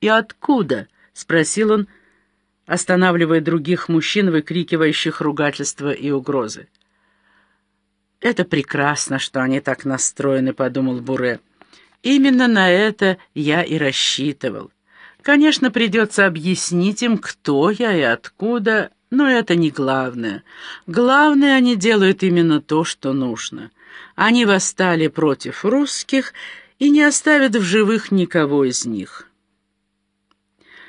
и откуда?» — спросил он, останавливая других мужчин, выкрикивающих ругательства и угрозы. «Это прекрасно, что они так настроены», — подумал Буре. «Именно на это я и рассчитывал. Конечно, придется объяснить им, кто я и откуда, но это не главное. Главное, они делают именно то, что нужно. Они восстали против русских и не оставят в живых никого из них».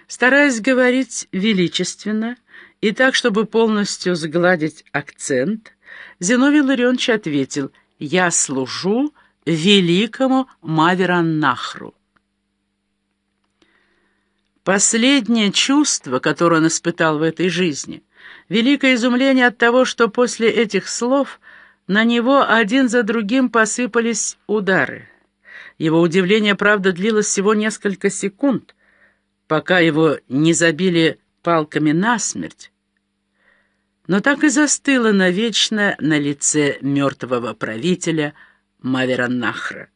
Стараясь говорить величественно и так, чтобы полностью сгладить акцент, Зиновий Ларионович ответил «Я служу великому Мавераннахру». Последнее чувство, которое он испытал в этой жизни, великое изумление от того, что после этих слов на него один за другим посыпались удары. Его удивление, правда, длилось всего несколько секунд, пока его не забили палками насмерть, но так и застыло навечно на лице мертвого правителя Мавераннахра.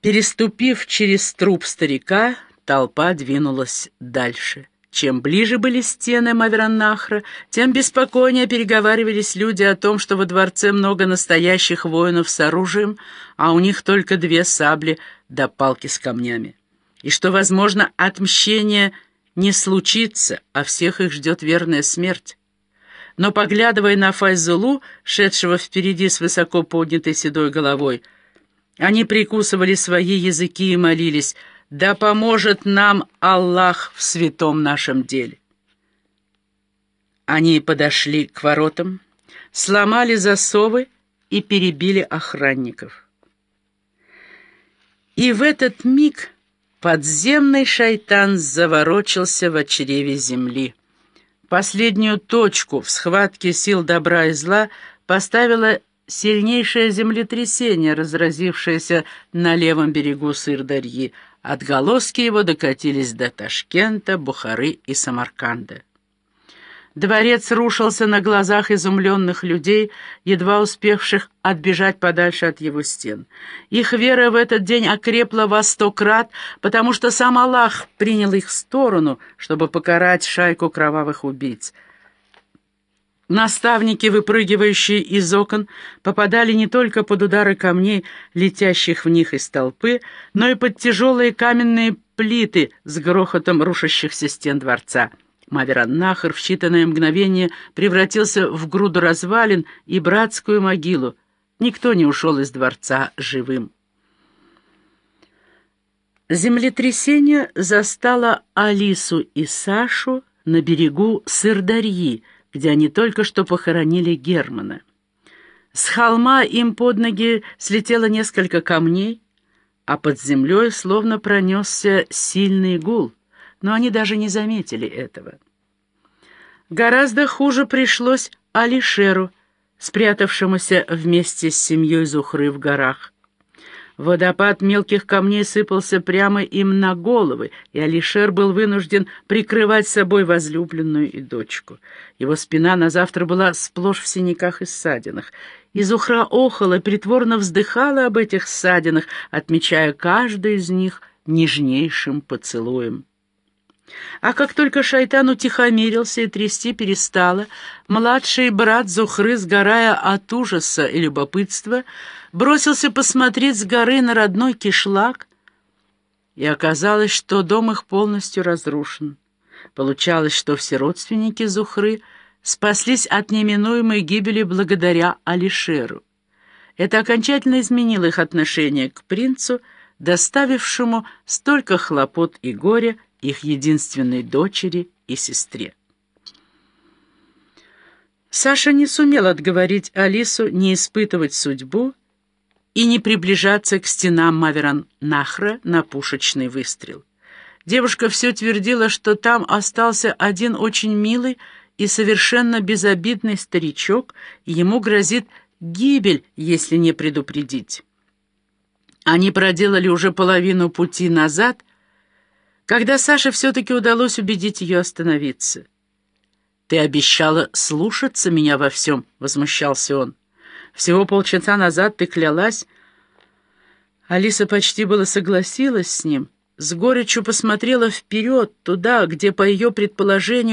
Переступив через труп старика, толпа двинулась дальше. Чем ближе были стены Мавераннахра, тем беспокойнее переговаривались люди о том, что во дворце много настоящих воинов с оружием, а у них только две сабли да палки с камнями и что, возможно, отмщение не случится, а всех их ждет верная смерть. Но, поглядывая на Файзулу, шедшего впереди с высоко поднятой седой головой, они прикусывали свои языки и молились «Да поможет нам Аллах в святом нашем деле». Они подошли к воротам, сломали засовы и перебили охранников. И в этот миг Подземный шайтан заворочился в чреве земли. Последнюю точку в схватке сил добра и зла поставило сильнейшее землетрясение, разразившееся на левом берегу Сырдарьи. Отголоски его докатились до Ташкента, Бухары и Самарканда. Дворец рушился на глазах изумленных людей, едва успевших отбежать подальше от его стен. Их вера в этот день окрепла во сто крат, потому что сам Аллах принял их сторону, чтобы покарать шайку кровавых убийц. Наставники, выпрыгивающие из окон, попадали не только под удары камней, летящих в них из толпы, но и под тяжелые каменные плиты с грохотом рушащихся стен дворца. Мавераннахар в считанное мгновение превратился в груду развалин и братскую могилу. Никто не ушел из дворца живым. Землетрясение застало Алису и Сашу на берегу Сырдарьи, где они только что похоронили Германа. С холма им под ноги слетело несколько камней, а под землей словно пронесся сильный гул — но они даже не заметили этого. Гораздо хуже пришлось Алишеру, спрятавшемуся вместе с семьей Зухры в горах. Водопад мелких камней сыпался прямо им на головы, и Алишер был вынужден прикрывать собой возлюбленную и дочку. Его спина на завтра была сплошь в синяках и ссадинах, и Зухра охала притворно вздыхала об этих ссадинах, отмечая каждый из них нежнейшим поцелуем. А как только шайтан утихомирился и трясти перестало, младший брат Зухры, сгорая от ужаса и любопытства, бросился посмотреть с горы на родной кишлак, и оказалось, что дом их полностью разрушен. Получалось, что все родственники Зухры спаслись от неминуемой гибели благодаря Алишеру. Это окончательно изменило их отношение к принцу, доставившему столько хлопот и горя их единственной дочери и сестре. Саша не сумел отговорить Алису не испытывать судьбу и не приближаться к стенам Маверан-Нахра на пушечный выстрел. Девушка все твердила, что там остался один очень милый и совершенно безобидный старичок, и ему грозит гибель, если не предупредить. Они проделали уже половину пути назад — когда Саше все-таки удалось убедить ее остановиться. «Ты обещала слушаться меня во всем», — возмущался он. «Всего полчаса назад ты клялась...» Алиса почти было согласилась с ним, с горечью посмотрела вперед, туда, где, по ее предположению,